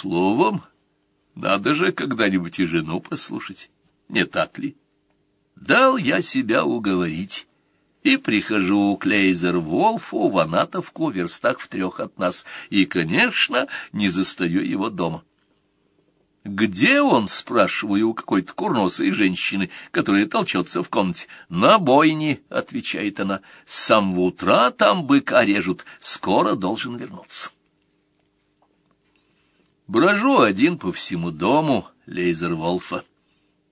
Словом, надо же когда-нибудь и жену послушать, не так ли? Дал я себя уговорить и прихожу к Лейзер-Волфу в Анатовку, в верстах в трех от нас, и, конечно, не застаю его дома. «Где он?» — спрашиваю у какой-то курносой женщины, которая толчется в комнате. «На бойне», — отвечает она, — «с самого утра там быка режут, скоро должен вернуться». Брожу один по всему дому Лейзер-Волфа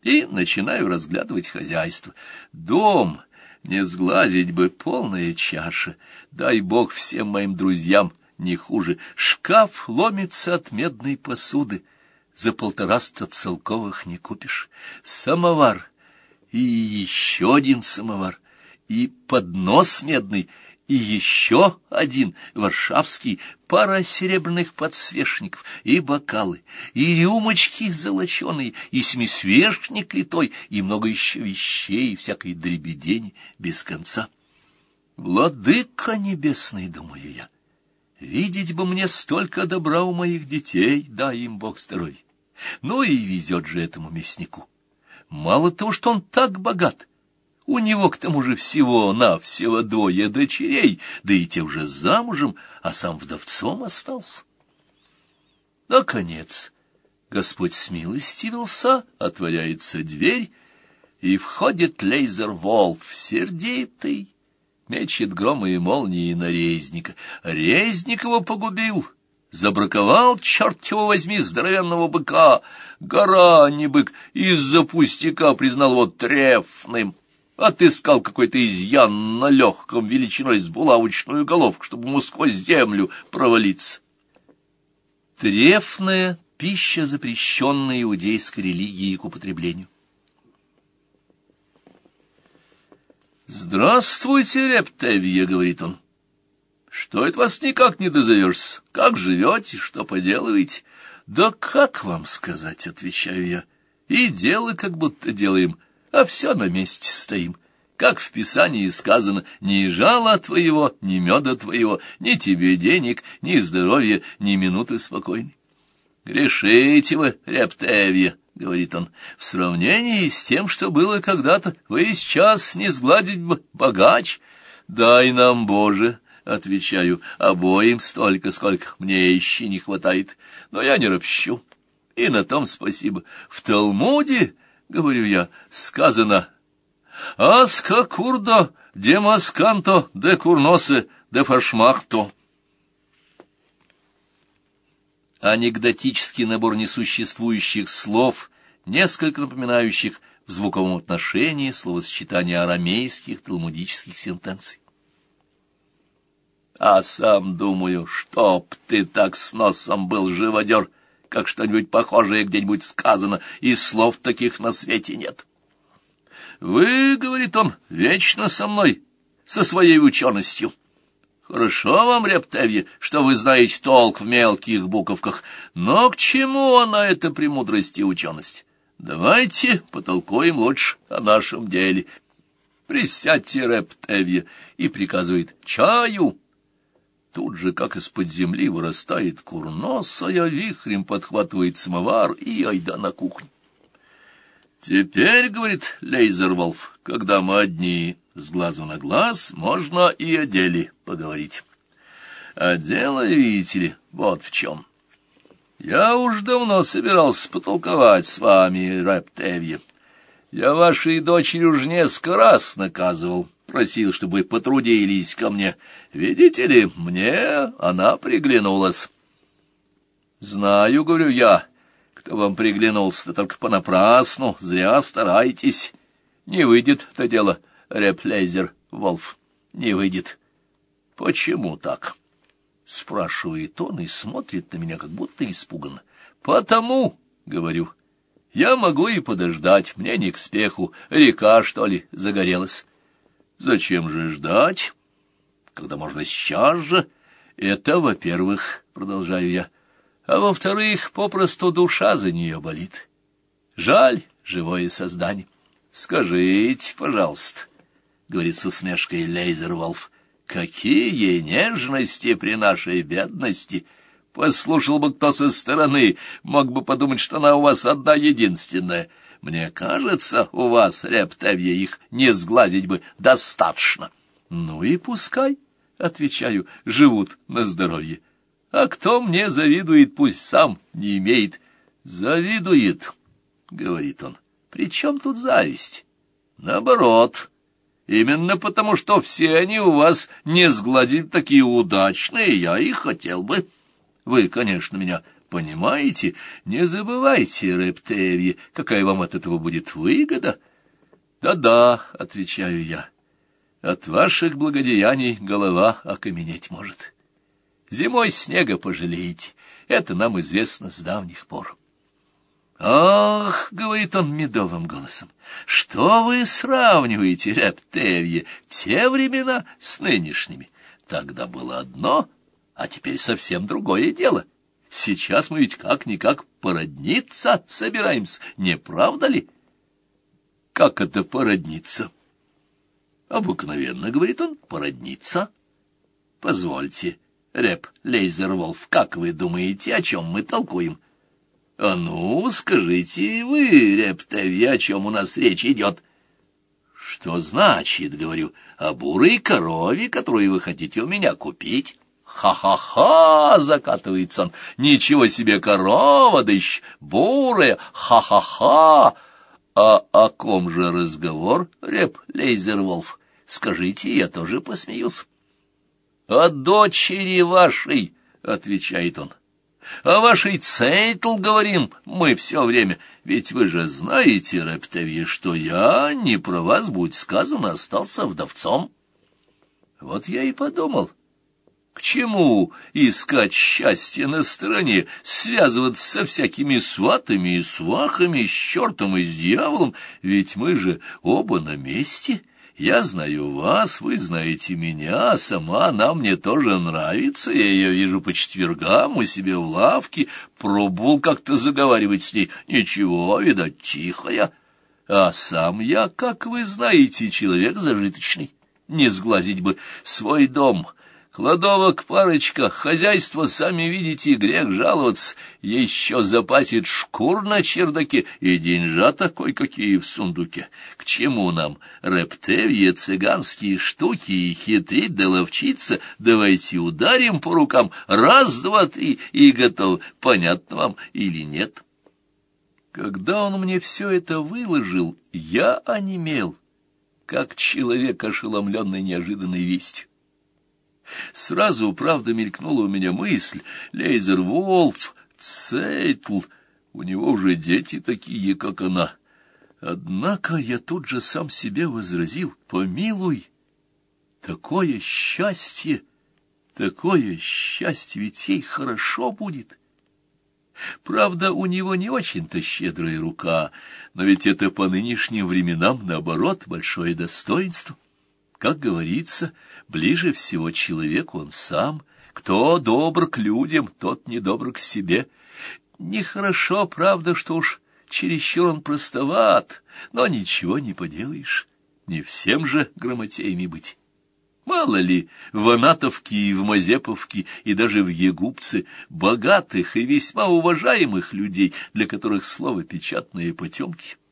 и начинаю разглядывать хозяйство. Дом не сглазить бы полная чаша. Дай бог всем моим друзьям не хуже. Шкаф ломится от медной посуды. За полтораста целковых не купишь. Самовар. И еще один самовар. И поднос медный — и еще один варшавский, пара серебряных подсвечников, и бокалы, и рюмочки золоченые, и семисвешник литой, и много еще вещей, и всякой дребедени без конца. Владыка небесный, думаю я, видеть бы мне столько добра у моих детей, дай им Бог здоровья. Ну и везет же этому мяснику. Мало того, что он так богат, у него, к тому же, всего-навсего двое дочерей, да и те уже замужем, а сам вдовцом остался. Наконец, Господь смилостивился, отворяется дверь, и входит Лейзер-Волф, сердитый, мечет громы и молнии на Резника. Резник его погубил, забраковал, черт его возьми, здоровенного быка. Гора, не бык, из-за пустяка признал его трефным отыскал какой-то изъян на легком величиной с булавочную головку, чтобы ему сквозь землю провалиться. Трефная пища, запрещенная иудейской религией к употреблению. «Здравствуйте, Рептевия», — говорит он. «Что это вас никак не дозовешься? Как живете? Что поделываете?» «Да как вам сказать?» — отвечаю я. «И дело как будто делаем» а все на месте стоим. Как в Писании сказано, ни жала твоего, ни меда твоего, ни тебе денег, ни здоровья, ни минуты спокойной. Грешите вы, Рептевья, — говорит он, — в сравнении с тем, что было когда-то, вы сейчас не сгладить бы богач. Дай нам, Боже, — отвечаю, — обоим столько, сколько мне еще не хватает, но я не ропщу, и на том спасибо. В Талмуде — говорю я, — сказано «Аска курдо, де масканто, де курносе, де фашмахто». Анекдотический набор несуществующих слов, несколько напоминающих в звуковом отношении словосочетания арамейских талмудических сентенций. А сам думаю, чтоб ты так с носом был живодер, как что-нибудь похожее где-нибудь сказано, и слов таких на свете нет. Вы, — говорит он, — вечно со мной, со своей ученостью. Хорошо вам, Рептевье, что вы знаете толк в мелких буковках, но к чему она, эта премудрость и ученость? Давайте потолкуем лучше о нашем деле. Присядьте, Рептевье, и приказывает чаю. Тут же, как из-под земли, вырастает курносая, вихрем подхватывает самовар и айда на кухню. «Теперь, — говорит Лейзерволф, — когда мы одни, с глазу на глаз, можно и о деле поговорить. А дело, видите ли, вот в чем. Я уж давно собирался потолковать с вами, Рептевье. Я вашей дочери уж несколько раз наказывал, просил, чтобы потрудились ко мне. Видите ли, мне она приглянулась. Знаю, говорю я, — кто вам приглянулся, только понапрасну, зря старайтесь. Не выйдет это дело, Реплейзер, Волф, не выйдет. Почему так? Спрашивает он и смотрит на меня, как будто испуганно. Потому, говорю, я могу и подождать, мне не к спеху, река, что ли, загорелась. Зачем же ждать, когда можно сейчас же? Это, во-первых, продолжаю я, — а во-вторых, попросту душа за нее болит. Жаль живое создание. Скажите, пожалуйста, — говорит с усмешкой Лейзерволф, — какие нежности при нашей бедности! Послушал бы кто со стороны, мог бы подумать, что она у вас одна единственная. Мне кажется, у вас, Рептавья, их не сглазить бы достаточно. Ну и пускай, — отвечаю, — живут на здоровье. А кто мне завидует, пусть сам не имеет. Завидует, — говорит он. При чем тут зависть? Наоборот. Именно потому, что все они у вас не сгладить такие удачные, я и хотел бы. Вы, конечно, меня понимаете. Не забывайте, Рептерье, какая вам от этого будет выгода. Да-да, отвечаю я. От ваших благодеяний голова окаменеть может. Зимой снега пожалеете. Это нам известно с давних пор. «Ах!» — говорит он медовым голосом. «Что вы сравниваете, Рептерье, те времена с нынешними? Тогда было одно, а теперь совсем другое дело. Сейчас мы ведь как-никак породниться собираемся, не правда ли? Как это породниться? Обыкновенно, говорит он, породниться. Позвольте, Реп Лейзерволф, как вы думаете, о чем мы толкуем? А ну, скажите вы, Рептеви, о чем у нас речь идет? Что значит, говорю, о бурой корове, которую вы хотите у меня купить? «Ха-ха-ха!» — закатывается он. «Ничего себе корова, да еще бурая! Ха-ха-ха!» «А о ком же разговор, Реп Лейзерволф? Скажите, я тоже посмеюсь». «О дочери вашей!» — отвечает он. «О вашей Цейтл говорим мы все время, ведь вы же знаете, Рептови, что я, не про вас, будь сказано, остался вдовцом». Вот я и подумал, чему искать счастье на стороне, связываться со всякими сватами и свахами, с чертом и с дьяволом, ведь мы же оба на месте. Я знаю вас, вы знаете меня, сама она мне тоже нравится, я ее вижу по четвергам у себя в лавке, пробовал как-то заговаривать с ней, ничего, видать, тихая. А сам я, как вы знаете, человек зажиточный, не сглазить бы свой дом — Кладовок парочка, хозяйство, сами видите, грех жаловаться. Еще запасит шкур на чердаке и деньжата кое-какие в сундуке. К чему нам рептевье, цыганские штуки и хитрить да ловчиться? Давайте ударим по рукам раз, два, три и готов. Понятно вам или нет? Когда он мне все это выложил, я онемел, как человек, ошеломленный неожиданной вестью. Сразу, правда, мелькнула у меня мысль. Лейзер Волф, Цейтл, у него уже дети такие, как она. Однако я тут же сам себе возразил, помилуй, такое счастье, такое счастье, ведь ей хорошо будет. Правда, у него не очень-то щедрая рука, но ведь это по нынешним временам, наоборот, большое достоинство. Как говорится, ближе всего человеку он сам. Кто добр к людям, тот недобр к себе. Нехорошо, правда, что уж чересчур он простоват, но ничего не поделаешь. Не всем же грамотеями быть. Мало ли, в Анатовке и в Мазеповке, и даже в Егупце, богатых и весьма уважаемых людей, для которых слово печатные потемки —